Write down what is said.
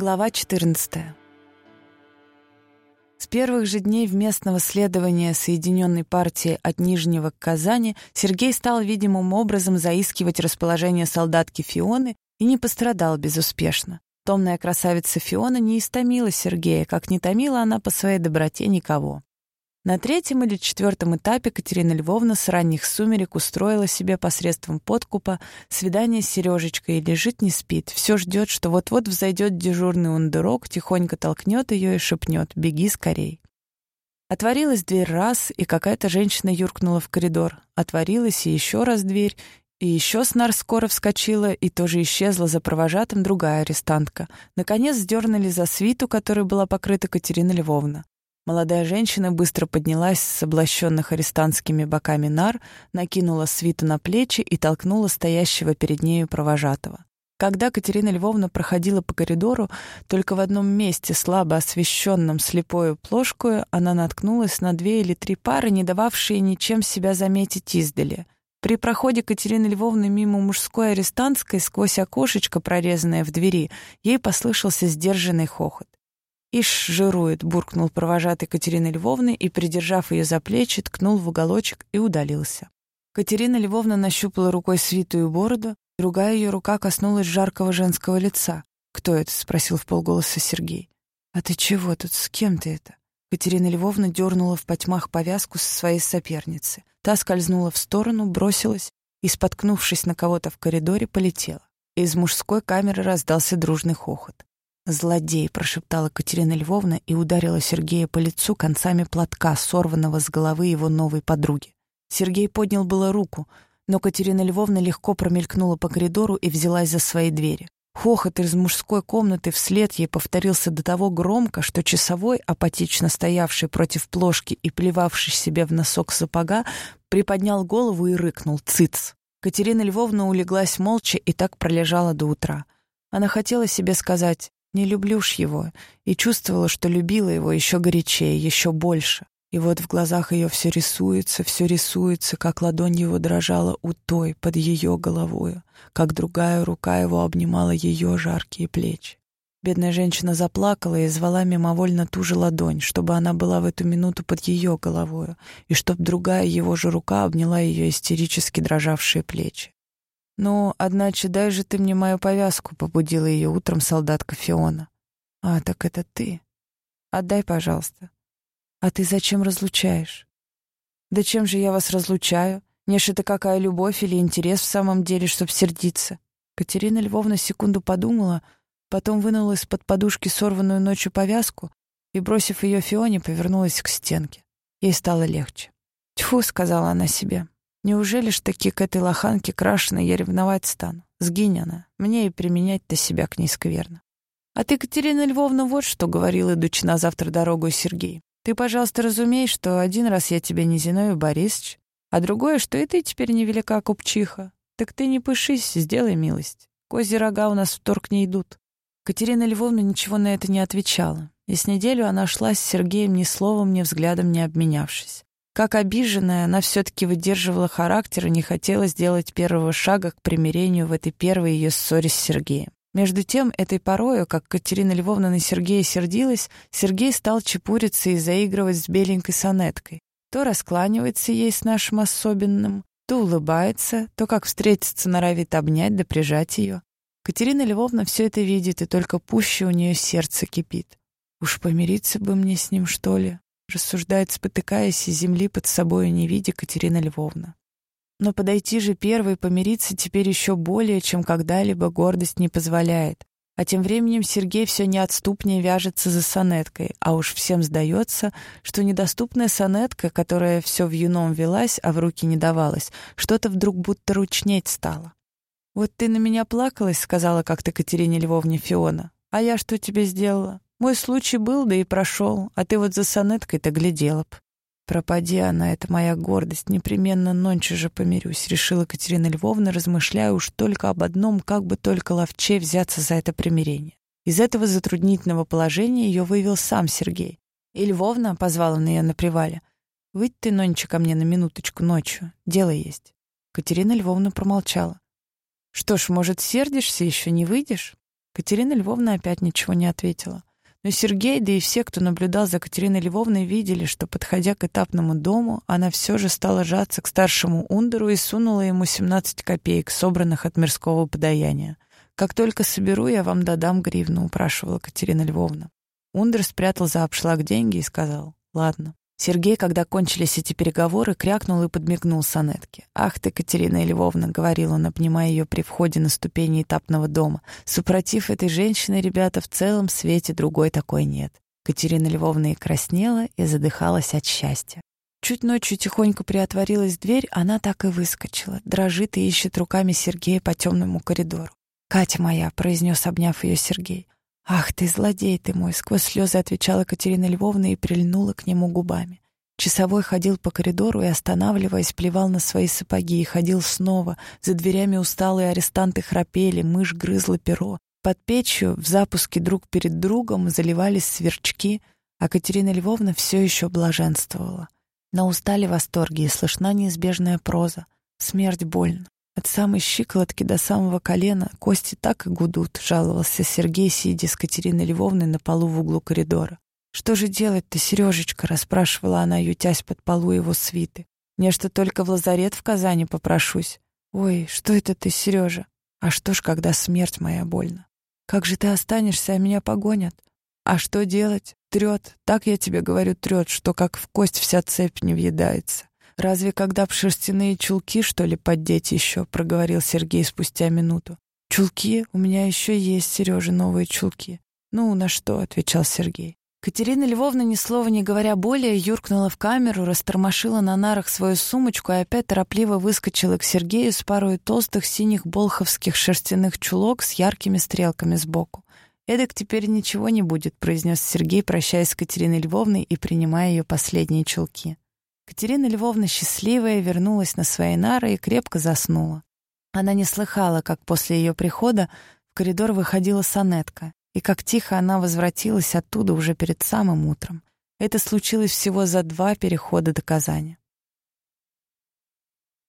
Глава 14. С первых же дней местного следования Соединенной партии от Нижнего к Казани Сергей стал видимым образом заискивать расположение солдатки Фионы и не пострадал безуспешно. Томная красавица Фиона не истомила Сергея, как не томила она по своей доброте никого. На третьем или четвертом этапе Катерина Львовна с ранних сумерек устроила себе посредством подкупа свидание с Сережечкой и лежит не спит, все ждет, что вот-вот взойдет дежурный ундерок, тихонько толкнет ее и шепнет «беги скорей». Отворилась дверь раз, и какая-то женщина юркнула в коридор. Отворилась и еще раз дверь, и еще снар скоро вскочила и тоже исчезла за провожатым другая арестантка. Наконец сдернули за свиту, которой была покрыта Катерина Львовна. Молодая женщина быстро поднялась с облащенных арестантскими боками нар, накинула свиту на плечи и толкнула стоящего перед нею провожатого. Когда Катерина Львовна проходила по коридору, только в одном месте, слабо освещенном слепою плошкою, она наткнулась на две или три пары, не дававшие ничем себя заметить издали. При проходе Катерины Львовны мимо мужской арестантской сквозь окошечко, прорезанное в двери, ей послышался сдержанный хохот. «Ишь, жирует», — буркнул провожатый Катерины Львовны и, придержав ее за плечи, ткнул в уголочек и удалился. Катерина Львовна нащупала рукой свитую бороду, другая ее рука коснулась жаркого женского лица. «Кто это?» — спросил в полголоса Сергей. «А ты чего тут? С кем ты это?» Катерина Львовна дернула в потьмах повязку со своей соперницы. Та скользнула в сторону, бросилась и, споткнувшись на кого-то в коридоре, полетела. Из мужской камеры раздался дружный хохот. «Злодей!» — прошептала Катерина Львовна и ударила Сергея по лицу концами платка, сорванного с головы его новой подруги. Сергей поднял было руку, но Катерина Львовна легко промелькнула по коридору и взялась за свои двери. Хохот из мужской комнаты вслед ей повторился до того громко, что часовой, апатично стоявший против плошки и плевавший себе в носок сапога, приподнял голову и рыкнул «Цыц!». Катерина Львовна улеглась молча и так пролежала до утра. Она хотела себе сказать не люблю ж его, и чувствовала, что любила его еще горячее, еще больше. И вот в глазах ее все рисуется, все рисуется, как ладонь его дрожала у той под ее головою, как другая рука его обнимала ее жаркие плечи. Бедная женщина заплакала и звала мимовольно ту же ладонь, чтобы она была в эту минуту под ее головою, и чтоб другая его же рука обняла ее истерически дрожавшие плечи. «Ну, одначе дай же ты мне мою повязку», — побудила ее утром солдатка Фиона. «А, так это ты. Отдай, пожалуйста. А ты зачем разлучаешь?» «Да чем же я вас разлучаю? Неж это какая любовь или интерес в самом деле, чтоб сердиться?» Катерина Львовна секунду подумала, потом вынула из-под подушки сорванную ночью повязку и, бросив ее Фионе, повернулась к стенке. Ей стало легче. «Тьфу», — сказала она себе, Неужели ж таки к этой лоханке крашеной я ревновать стану? Сгинь она, мне и применять-то себя к ней скверно. А ты, Катерина Львовна, вот что говорил, идучи на завтра дорогу Сергей. Ты, пожалуйста, разумей, что один раз я тебе не Зиновий Борисович, а другое, что и ты теперь невелика купчиха. Так ты не пышись, сделай милость. Козьи рога у нас в торг не идут. Катерина Львовна ничего на это не отвечала, и с неделю она шла с Сергеем ни словом, ни взглядом не обменявшись. Как обиженная, она все-таки выдерживала характер и не хотела сделать первого шага к примирению в этой первой ее ссоре с Сергеем. Между тем, этой порою, как Катерина Львовна на Сергея сердилась, Сергей стал чепуриться и заигрывать с беленькой сонеткой. То раскланивается ей с нашим особенным, то улыбается, то, как встретиться, норовит обнять да прижать ее. Катерина Львовна все это видит, и только пуще у нее сердце кипит. Уж помириться бы мне с ним, что ли? Рассуждает, спотыкаясь и земли под собой не видя Катерина Львовна. Но подойти же первой помириться теперь еще более, чем когда-либо гордость не позволяет. А тем временем Сергей все неотступнее вяжется за сонеткой, а уж всем сдается, что недоступная сонетка, которая все в юном велась, а в руки не давалась, что-то вдруг будто ручнеть стало. «Вот ты на меня плакалась», — сказала как-то Катерине Львовне Фиона. «А я что тебе сделала? Мой случай был, да и прошел, а ты вот за сонеткой-то глядела б. Пропади она, это моя гордость, непременно нонче же помирюсь, решила Катерина Львовна, размышляя уж только об одном, как бы только ловче взяться за это примирение. Из этого затруднительного положения ее вывел сам Сергей. И Львовна позвала на ее на привале. «Выйдь ты, Нонча, ко мне на минуточку ночью. Дело есть». Катерина Львовна промолчала. «Что ж, может, сердишься, еще не выйдешь?» Катерина Львовна опять ничего не ответила. Но Сергей, да и все, кто наблюдал за Катериной Львовной, видели, что, подходя к этапному дому, она все же стала жаться к старшему Ундеру и сунула ему 17 копеек, собранных от мирского подаяния. «Как только соберу, я вам додам гривну», — упрашивала Катерина Львовна. Ундер спрятал за обшлаг деньги и сказал «Ладно». Сергей, когда кончились эти переговоры, крякнул и подмигнул Санетке. «Ах ты, Катерина Львовна», — говорил он, обнимая ее при входе на ступени этапного дома. «Супротив этой женщины, ребята, в целом свете другой такой нет». Катерина Львовна и краснела, и задыхалась от счастья. Чуть ночью тихонько приотворилась дверь, она так и выскочила, дрожит и ищет руками Сергея по темному коридору. «Катя моя», — произнес, обняв ее Сергей. «Ах ты, злодей ты мой!» — сквозь слезы отвечала Катерина Львовна и прильнула к нему губами. Часовой ходил по коридору и, останавливаясь, плевал на свои сапоги и ходил снова. За дверями усталые арестанты храпели, мышь грызла перо. Под печью, в запуске друг перед другом, заливались сверчки, а Катерина Львовна все еще блаженствовала. На устали восторги и слышна неизбежная проза. Смерть больно. От самой щиколотки до самого колена кости так и гудут, жаловался Сергей, сидя с Катериной Львовной на полу в углу коридора. «Что же делать-то, Сережечка?» — расспрашивала она, ютясь под полу его свиты. «Мне что только в лазарет в Казани попрошусь». «Ой, что это ты, Сережа? А что ж, когда смерть моя больно? Как же ты останешься, а меня погонят? А что делать? Трет, так я тебе говорю, трет, что как в кость вся цепь не въедается. «Разве когда б шерстяные чулки, что ли, поддеть еще?» — проговорил Сергей спустя минуту. «Чулки? У меня еще есть, Сережа, новые чулки». «Ну, на что?» — отвечал Сергей. Катерина Львовна, ни слова не говоря более, юркнула в камеру, растормошила на нарах свою сумочку и опять торопливо выскочила к Сергею с парой толстых синих болховских шерстяных чулок с яркими стрелками сбоку. «Эдак теперь ничего не будет», — произнес Сергей, прощаясь с Катериной Львовной и принимая ее последние чулки. Катерина Львовна, счастливая, вернулась на свои нары и крепко заснула. Она не слыхала, как после ее прихода в коридор выходила сонетка, и как тихо она возвратилась оттуда уже перед самым утром. Это случилось всего за два перехода до Казани.